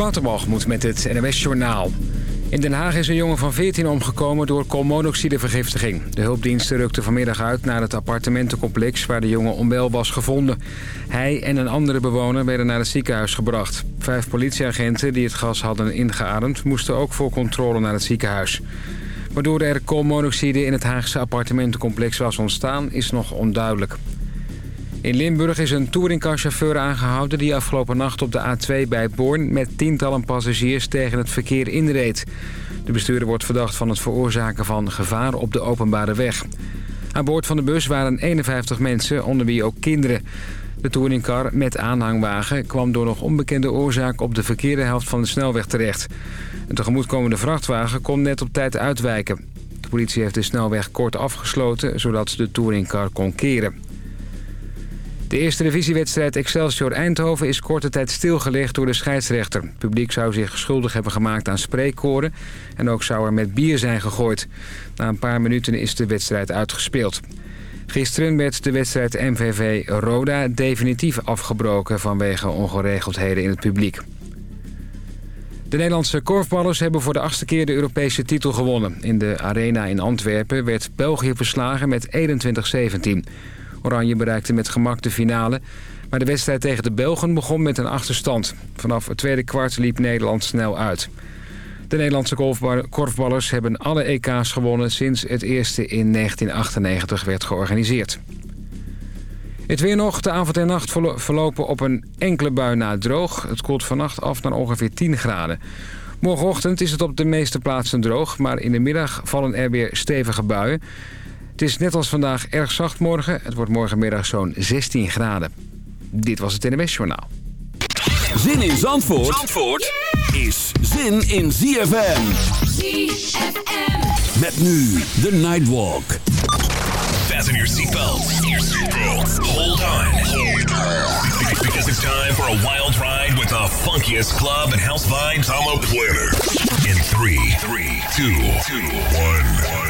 Waterbalgemoed met het NWS Journaal. In Den Haag is een jongen van 14 omgekomen door koolmonoxidevergiftiging. De hulpdiensten rukten vanmiddag uit naar het appartementencomplex... waar de jongen onwel was gevonden. Hij en een andere bewoner werden naar het ziekenhuis gebracht. Vijf politieagenten die het gas hadden ingeademd... moesten ook voor controle naar het ziekenhuis. Waardoor er koolmonoxide in het Haagse appartementencomplex was ontstaan... is nog onduidelijk. In Limburg is een touringcarchauffeur aangehouden... die afgelopen nacht op de A2 bij Born... met tientallen passagiers tegen het verkeer inreed. De bestuurder wordt verdacht van het veroorzaken van gevaar op de openbare weg. Aan boord van de bus waren 51 mensen, onder wie ook kinderen. De touringcar met aanhangwagen kwam door nog onbekende oorzaak... op de verkeerde helft van de snelweg terecht. Een tegemoetkomende vrachtwagen kon net op tijd uitwijken. De politie heeft de snelweg kort afgesloten... zodat de touringcar kon keren. De eerste divisiewedstrijd Excelsior Eindhoven is korte tijd stilgelegd door de scheidsrechter. Het publiek zou zich schuldig hebben gemaakt aan spreekkoren en ook zou er met bier zijn gegooid. Na een paar minuten is de wedstrijd uitgespeeld. Gisteren werd de wedstrijd MVV Roda definitief afgebroken vanwege ongeregeldheden in het publiek. De Nederlandse korfballers hebben voor de achtste keer de Europese titel gewonnen. In de arena in Antwerpen werd België verslagen met 21-17. Oranje bereikte met gemak de finale. Maar de wedstrijd tegen de Belgen begon met een achterstand. Vanaf het tweede kwart liep Nederland snel uit. De Nederlandse korfballers hebben alle EK's gewonnen... sinds het eerste in 1998 werd georganiseerd. Het weer nog. De avond en nacht verlopen op een enkele bui na droog. Het koelt vannacht af naar ongeveer 10 graden. Morgenochtend is het op de meeste plaatsen droog... maar in de middag vallen er weer stevige buien. Het is net als vandaag erg zacht morgen. Het wordt morgenmiddag zo'n 16 graden. Dit was het NMS Journaal. Zin in Zandvoort, Zandvoort is zin in ZFM. ZFM. Met nu de Nightwalk. Fasten your seatbelts. Hold on. Because it's time for a wild ride with the funkiest club and house vibes on the planet. In 3, 3, 2, 2, 1.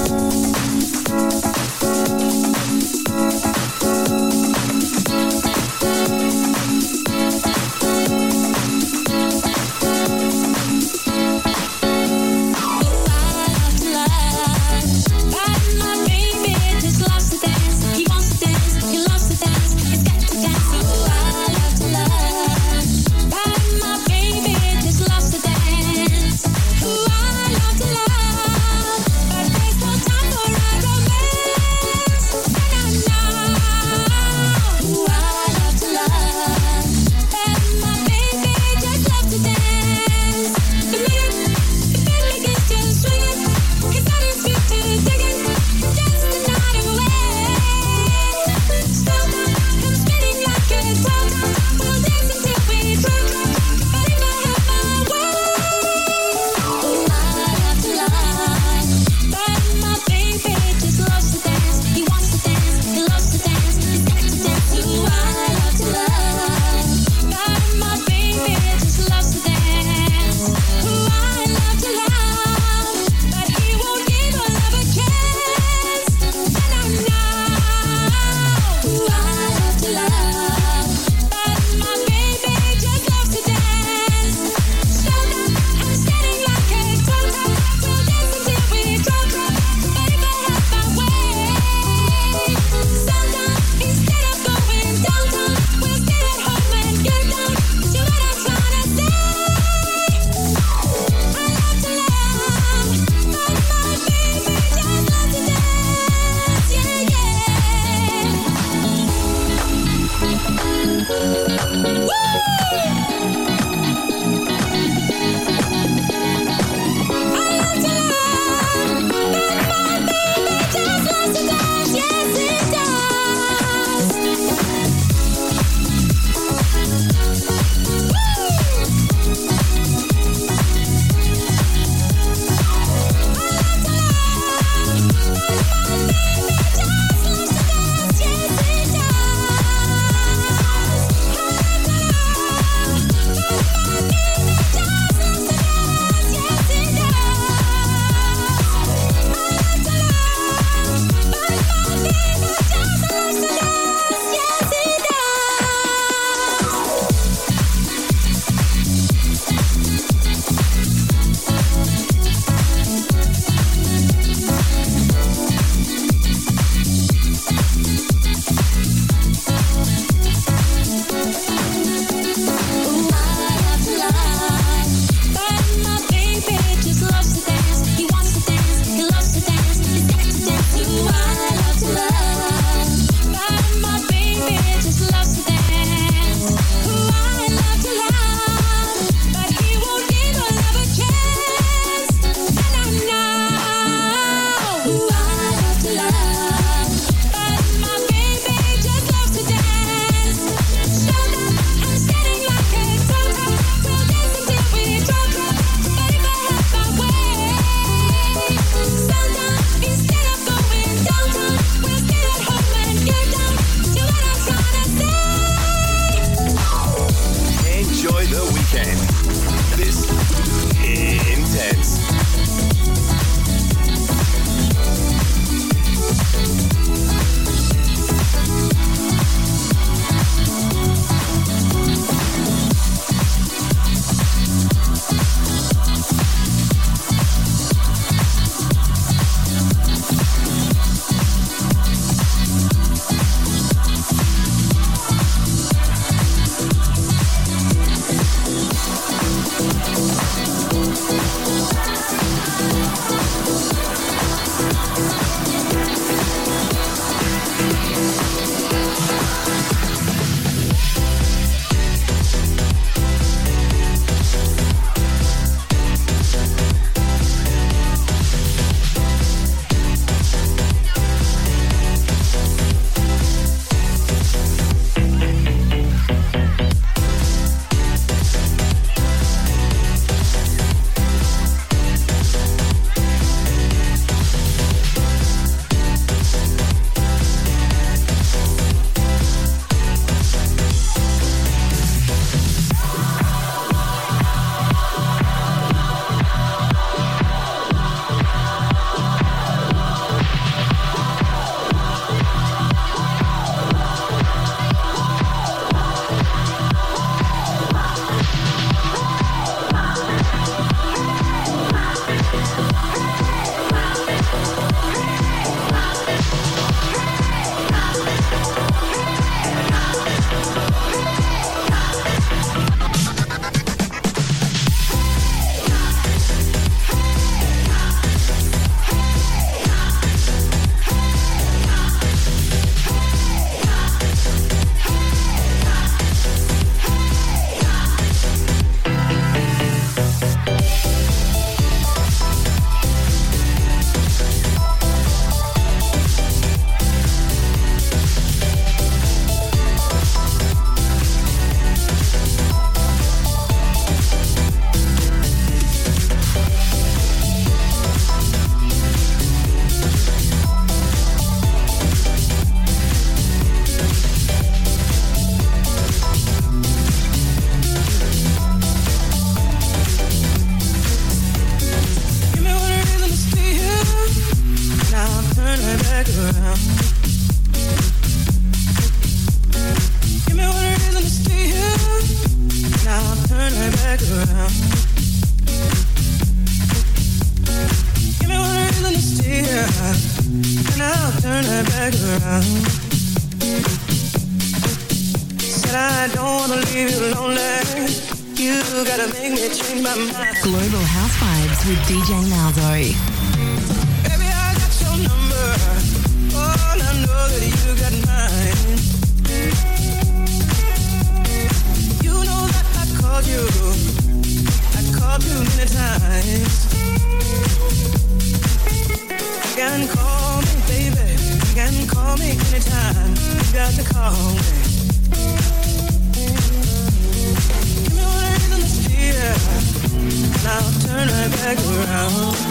Now turn right back around.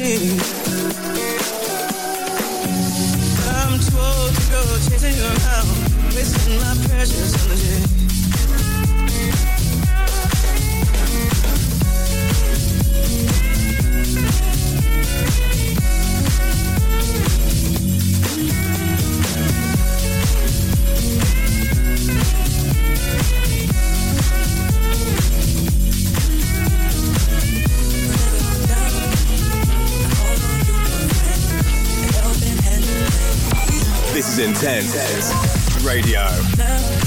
I'm too old to go chasing around, wasting my precious energy. Intense Radio.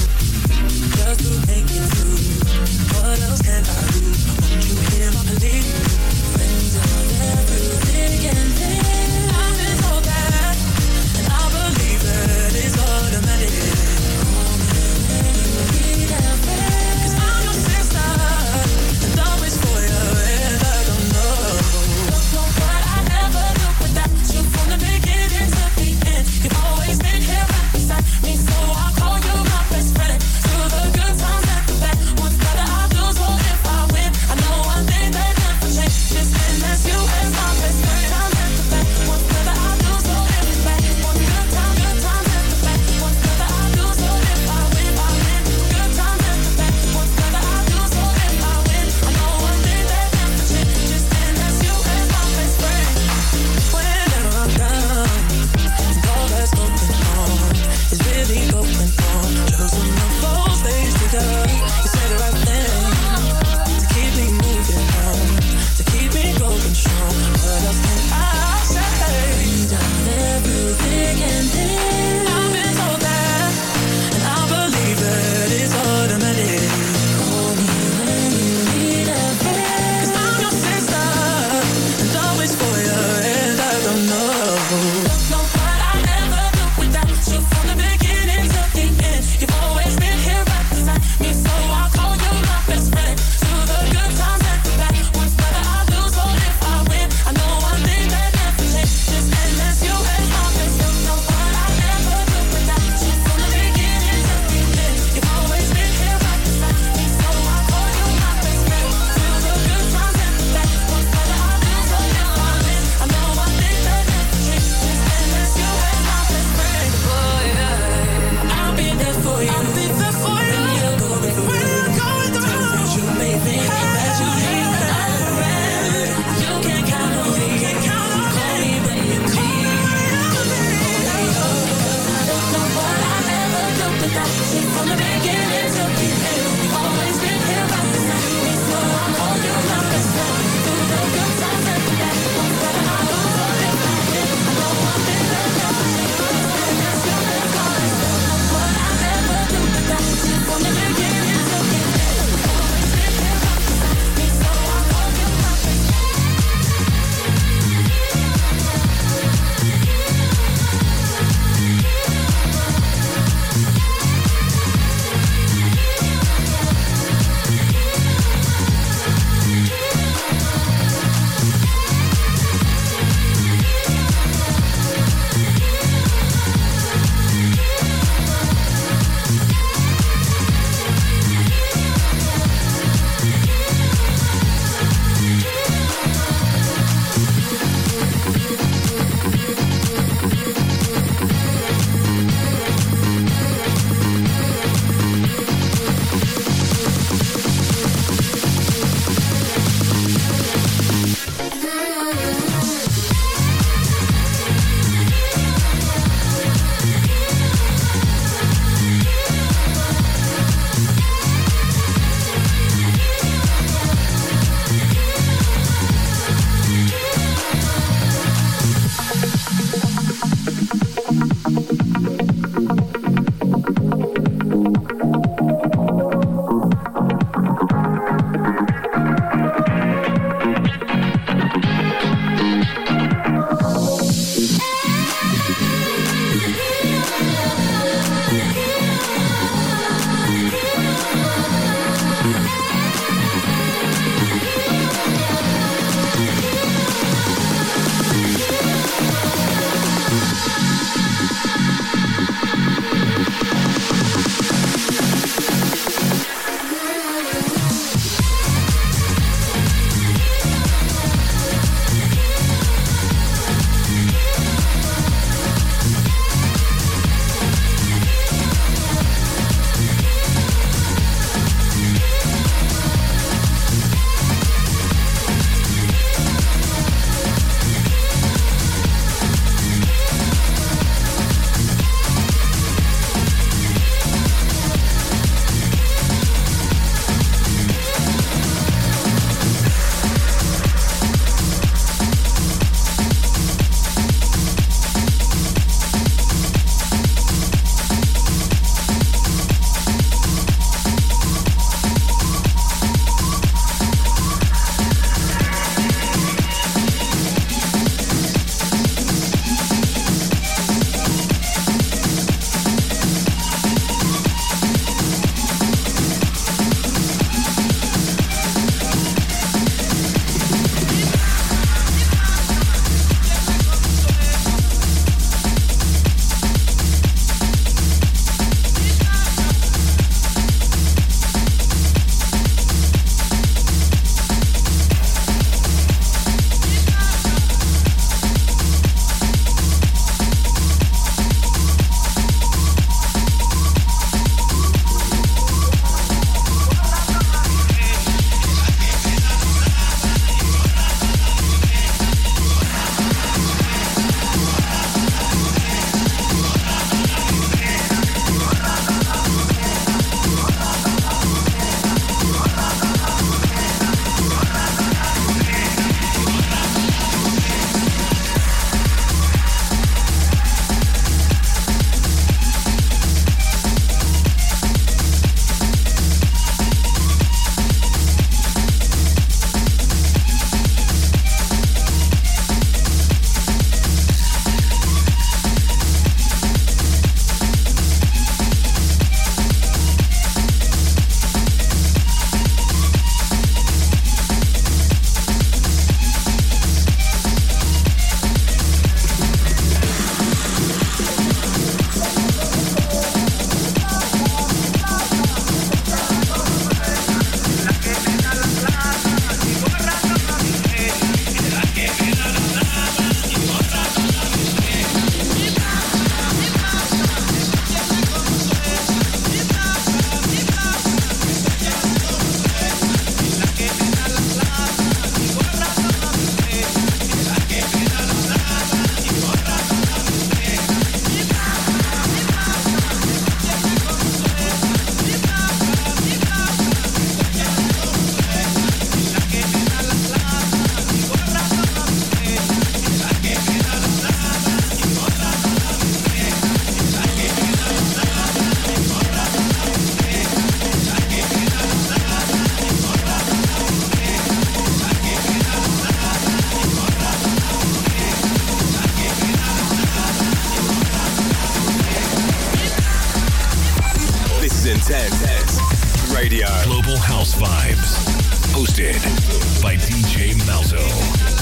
Hosted by DJ Malzo.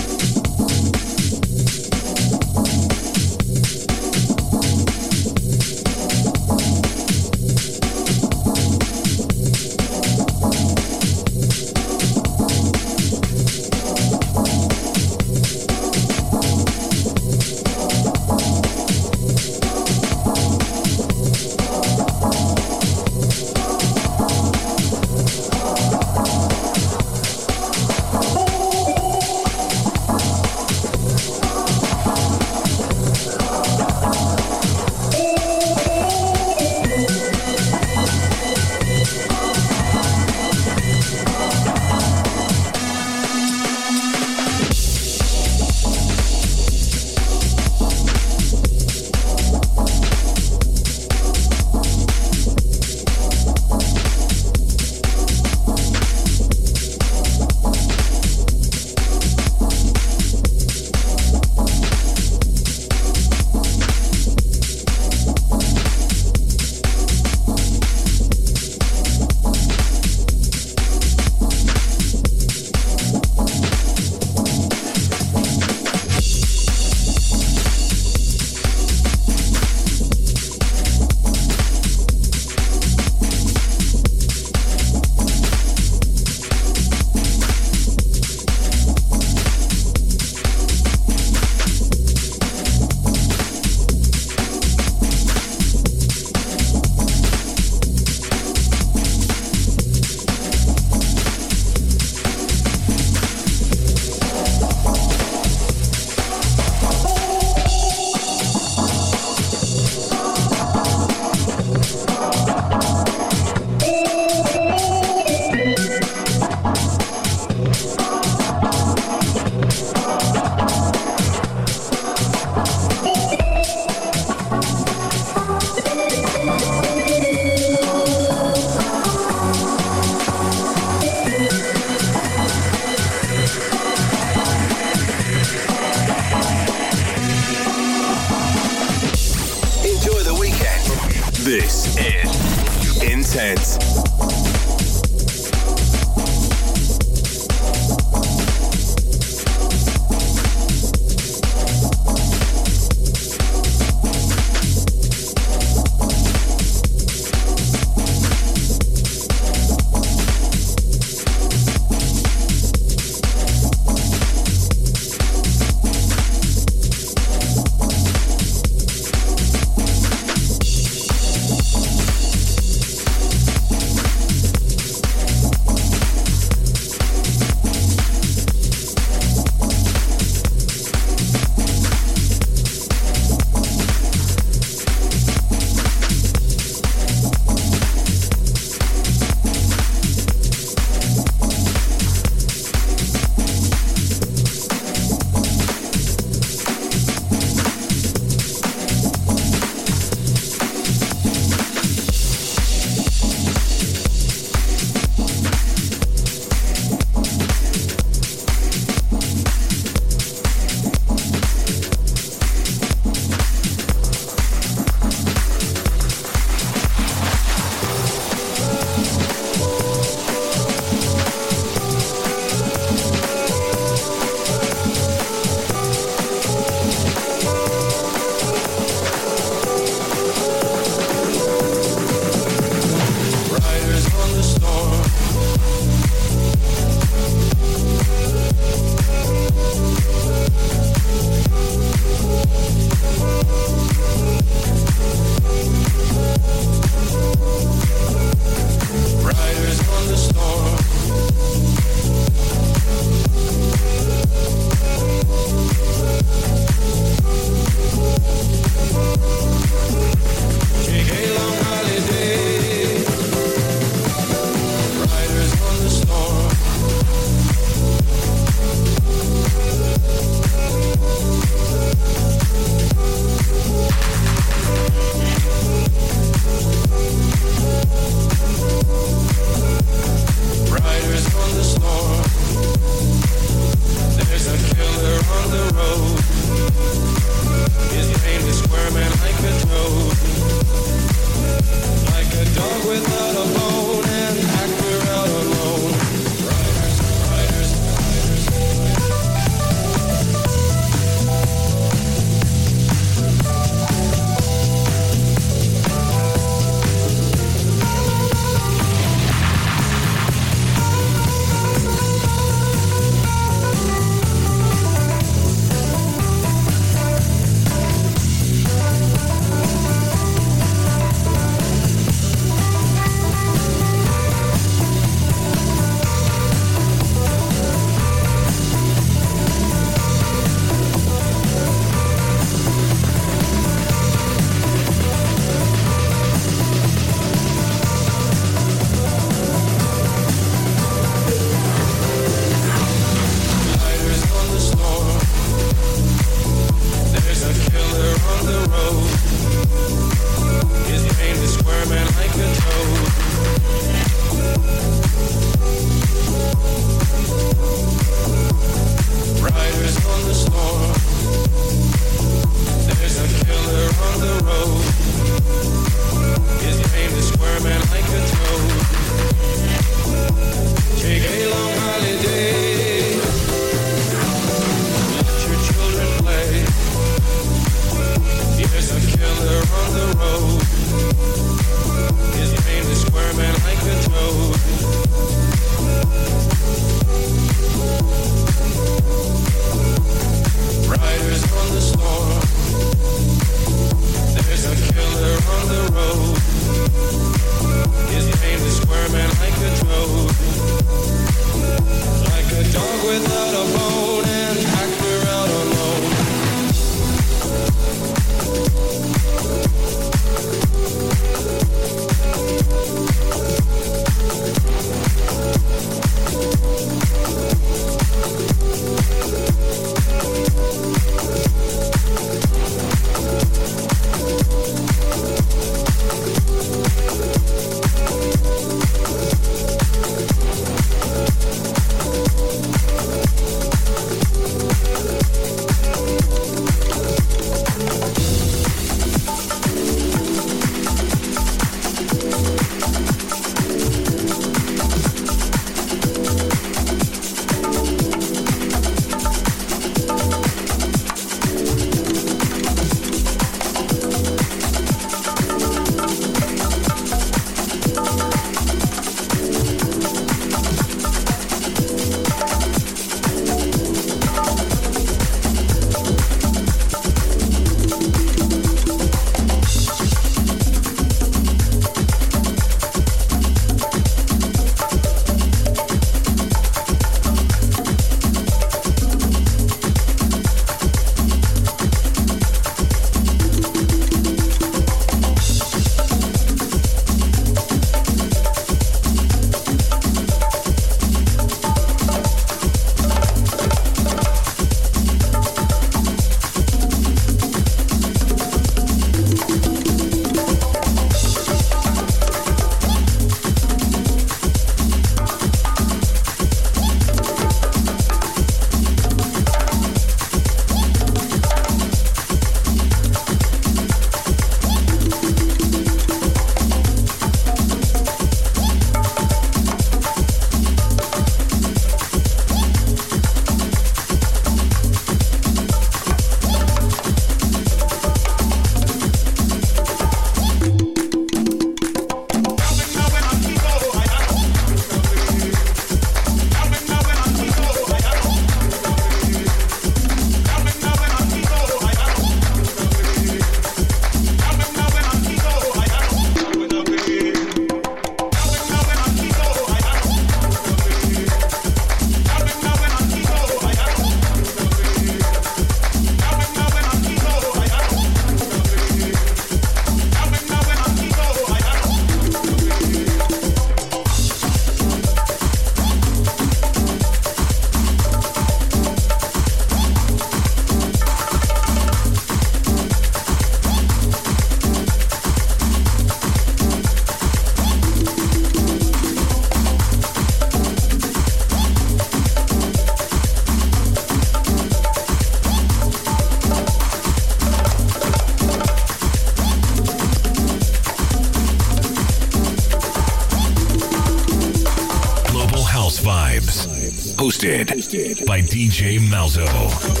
By DJ Malzo.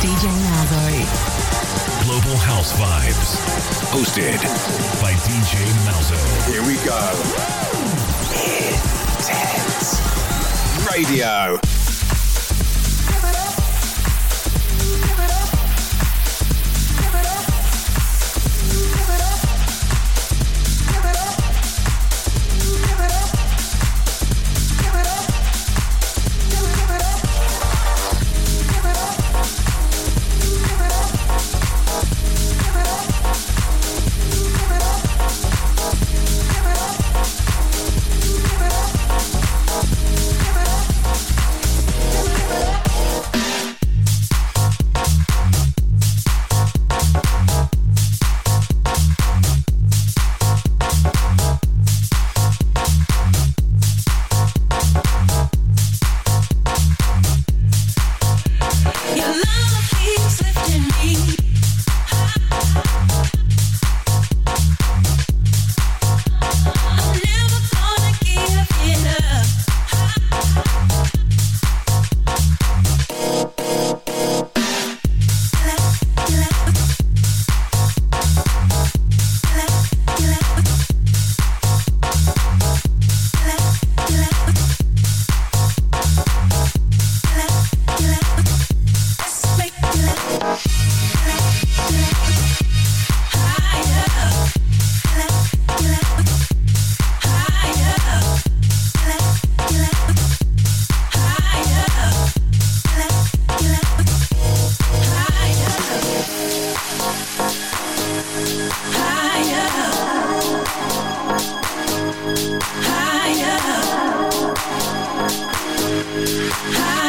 DJ Malzo. Global House Vibes. Hosted by DJ Malzo. Here we go. Intense. Radio. high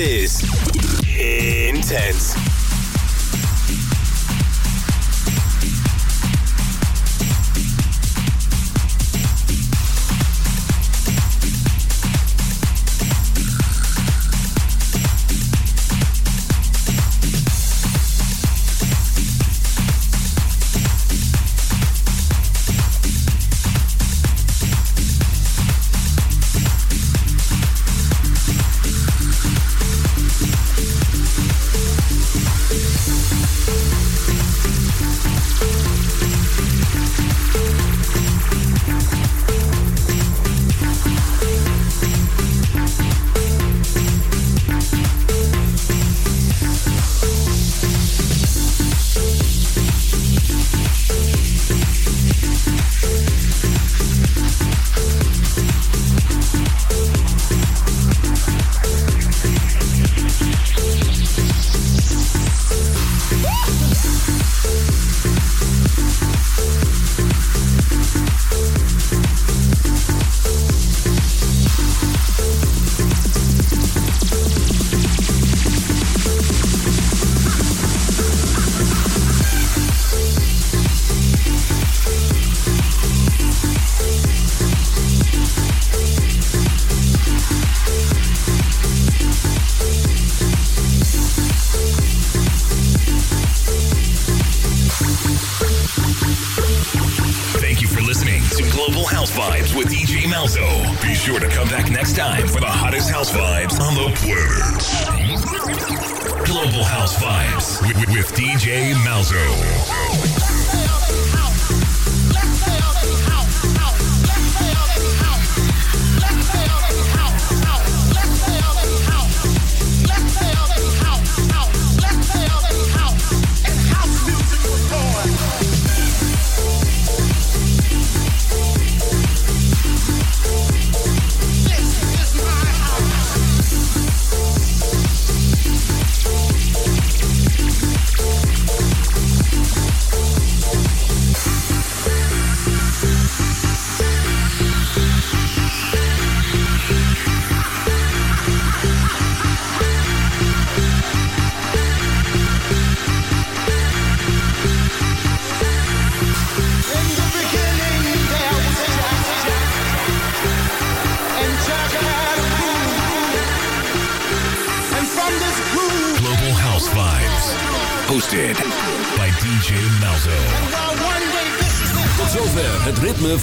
es